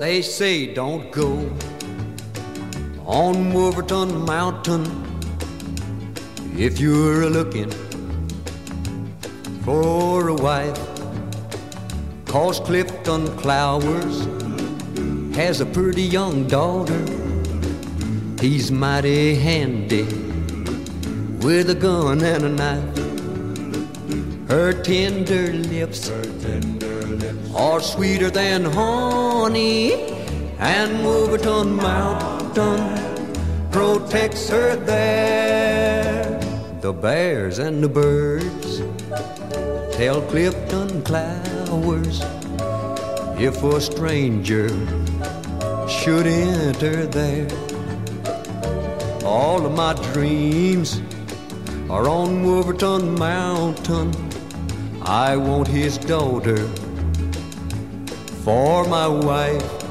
They say don't go on Wolverton Mountain if you're looking for a wife. Cause Clifton Clowers has a pretty young daughter. He's mighty handy with a gun and a knife. Her tender lips, Her tender lips are sweeter than honey, and Wolverton Mountain protects her there. The bears and the birds tell Clifton Clowers if a stranger should enter there. All of my dreams are on Wolverton Mountain. I want his daughter for my wife.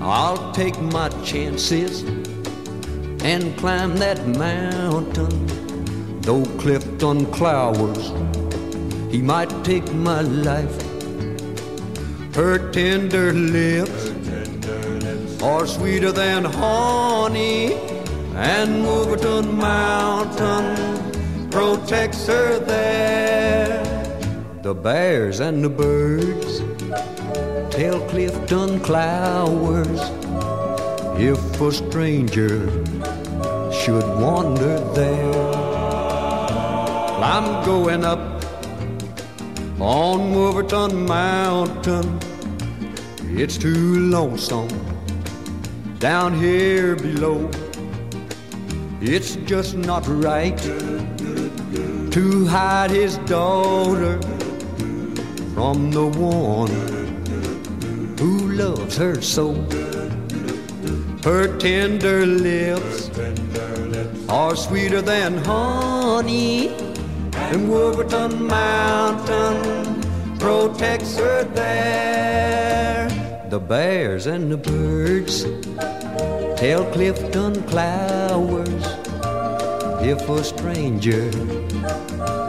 I'll take my chances and climb that mountain. Though Clifton Clowers, he might take my life. Her tender lips are sweeter than honey, and Wolverton Mountain protects her there. The bears and the birds tell Clifton Clowers if a stranger should wander there. I'm going up on Wolverton Mountain. It's too lonesome down here below. It's just not right to hide his daughter from the one who loves her so. Her tender lips are sweeter than honey, and Wolverton Mountain protects her there. The bears and the birds tell Clifton Clowers if a stranger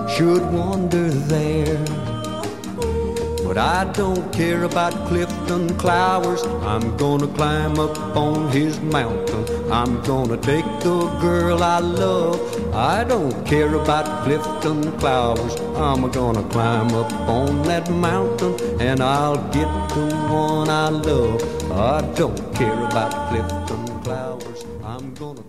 should wander there. But I don't care about Clifton Clowers. I'm gonna climb up on his mountain. I'm gonna take the girl I love. I don't care about Clifton Clowers. I'm gonna climb up on that mountain and I'll get the one I love. I don't care about Clifton Clowers. I'm gonna